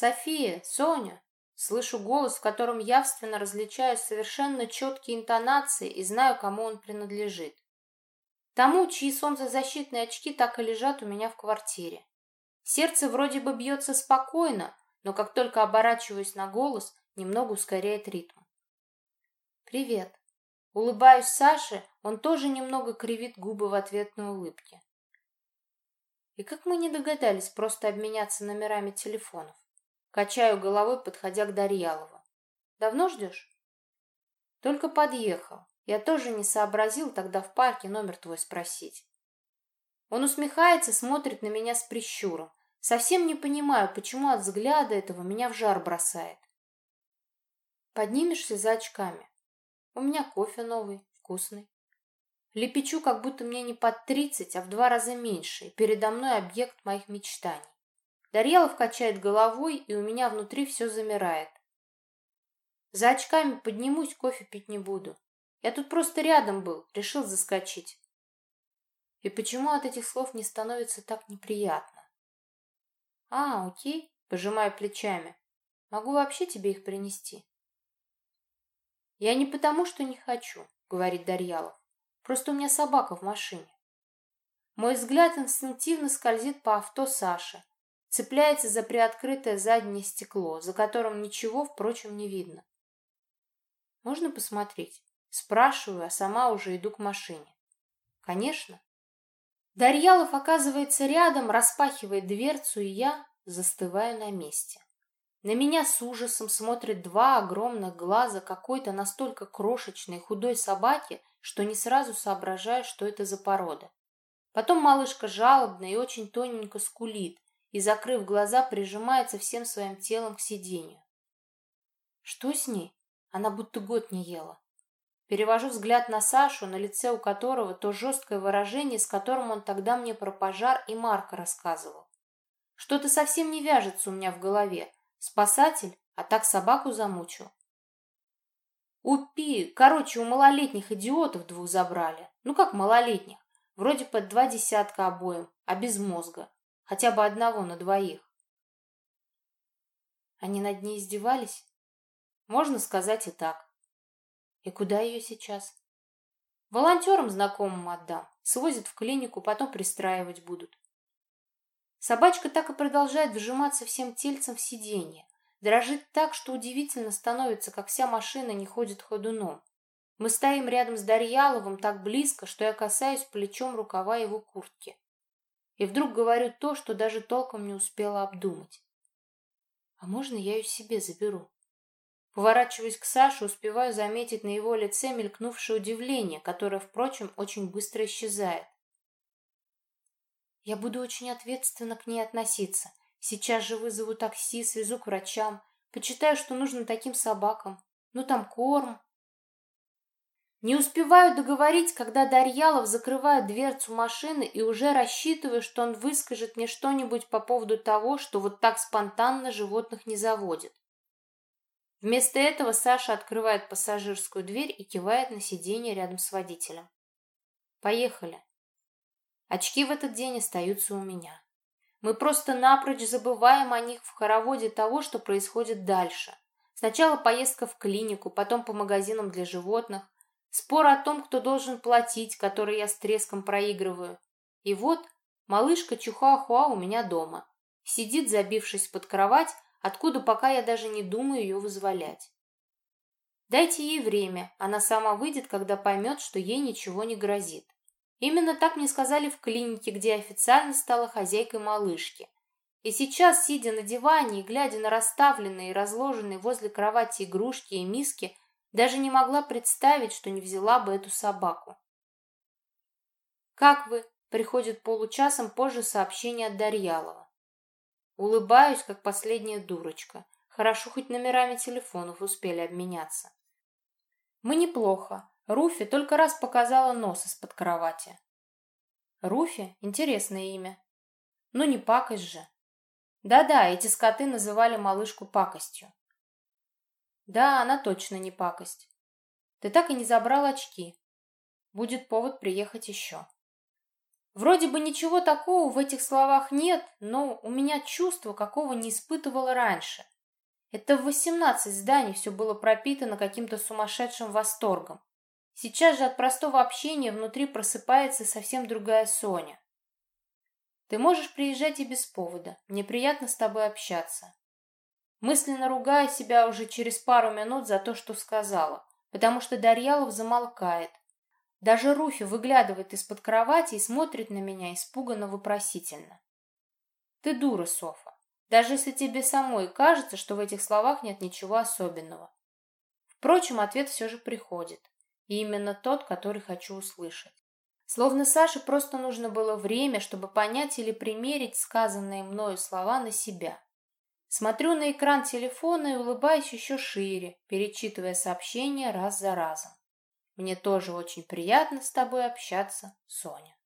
«София! Соня!» Слышу голос, в котором явственно различаю совершенно четкие интонации и знаю, кому он принадлежит. Тому, чьи солнцезащитные очки так и лежат у меня в квартире. Сердце вроде бы бьется спокойно, но как только оборачиваюсь на голос, немного ускоряет ритм. «Привет!» Улыбаюсь Саше, он тоже немного кривит губы в ответной улыбке. И как мы не догадались просто обменяться номерами телефонов? Качаю головой, подходя к Дарьялову. Давно ждешь? Только подъехал. Я тоже не сообразил тогда в парке номер твой спросить. Он усмехается, смотрит на меня с прищуром. Совсем не понимаю, почему от взгляда этого меня в жар бросает. Поднимешься за очками. У меня кофе новый, вкусный. Лепечу, как будто мне не под тридцать, а в два раза меньше, и передо мной объект моих мечтаний. Дарьялов качает головой, и у меня внутри все замирает. За очками поднимусь, кофе пить не буду. Я тут просто рядом был, решил заскочить. И почему от этих слов не становится так неприятно? А, окей, пожимаю плечами. Могу вообще тебе их принести? Я не потому, что не хочу, говорит Дарьялов. Просто у меня собака в машине. Мой взгляд инстинктивно скользит по авто Саши, цепляется за приоткрытое заднее стекло, за которым ничего, впрочем, не видно. Можно посмотреть? Спрашиваю, а сама уже иду к машине. Конечно. Дарьялов оказывается рядом, распахивает дверцу, и я застываю на месте. На меня с ужасом смотрят два огромных глаза какой-то настолько крошечной худой собаки, что не сразу соображаю, что это за порода. Потом малышка жалобно и очень тоненько скулит и, закрыв глаза, прижимается всем своим телом к сиденью. Что с ней? Она будто год не ела. Перевожу взгляд на Сашу, на лице у которого то жесткое выражение, с которым он тогда мне про пожар и Марка рассказывал. Что-то совсем не вяжется у меня в голове. Спасатель, а так собаку замучил. Упи, короче, у малолетних идиотов двух забрали. Ну как малолетних? Вроде под два десятка обоим, а без мозга. Хотя бы одного на двоих. Они над ней издевались? Можно сказать и так. И куда ее сейчас? Волонтерам знакомым отдам. Свозят в клинику, потом пристраивать будут. Собачка так и продолжает вжиматься всем тельцем в сиденье. Дрожит так, что удивительно становится, как вся машина не ходит ходуном. Мы стоим рядом с Дарьяловым так близко, что я касаюсь плечом рукава его куртки. И вдруг говорю то, что даже толком не успела обдумать. А можно я ее себе заберу? Поворачиваясь к Саше, успеваю заметить на его лице мелькнувшее удивление, которое, впрочем, очень быстро исчезает. Я буду очень ответственно к ней относиться. Сейчас же вызову такси, свезу к врачам, почитаю, что нужно таким собакам. Ну, там корм. Не успеваю договорить, когда Дарьялов закрывает дверцу машины и уже рассчитываю, что он выскажет мне что-нибудь по поводу того, что вот так спонтанно животных не заводит. Вместо этого Саша открывает пассажирскую дверь и кивает на сиденье рядом с водителем. «Поехали». Очки в этот день остаются у меня. Мы просто напрочь забываем о них в хороводе того, что происходит дальше. Сначала поездка в клинику, потом по магазинам для животных, спор о том, кто должен платить, который я с треском проигрываю. И вот малышка Чухахуа у меня дома. Сидит, забившись под кровать, откуда пока я даже не думаю ее вызволять. Дайте ей время, она сама выйдет, когда поймет, что ей ничего не грозит. Именно так мне сказали в клинике, где официально стала хозяйкой малышки. И сейчас, сидя на диване и глядя на расставленные и разложенные возле кровати игрушки и миски, даже не могла представить, что не взяла бы эту собаку. «Как вы?» — приходит получасом позже сообщение от Дарьялова. Улыбаюсь, как последняя дурочка. Хорошо, хоть номерами телефонов успели обменяться. Мы неплохо. Руфи только раз показала нос из-под кровати. Руфи — интересное имя. Ну не пакость же. Да-да, эти скоты называли малышку пакостью. Да, она точно не пакость. Ты так и не забрал очки. Будет повод приехать еще. Вроде бы ничего такого в этих словах нет, но у меня чувство, какого не испытывала раньше. Это в восемнадцать зданий все было пропитано каким-то сумасшедшим восторгом. Сейчас же от простого общения внутри просыпается совсем другая Соня. Ты можешь приезжать и без повода. Мне приятно с тобой общаться. Мысленно ругая себя уже через пару минут за то, что сказала, потому что Дарьялов замолкает, даже Руфи выглядывает из-под кровати и смотрит на меня испуганно-вопросительно. Ты дура, Софа. Даже если тебе самой кажется, что в этих словах нет ничего особенного. Впрочем, ответ все же приходит. И именно тот, который хочу услышать. Словно Саше просто нужно было время, чтобы понять или примерить сказанные мною слова на себя. Смотрю на экран телефона и улыбаюсь еще шире, перечитывая сообщения раз за разом. Мне тоже очень приятно с тобой общаться, Соня.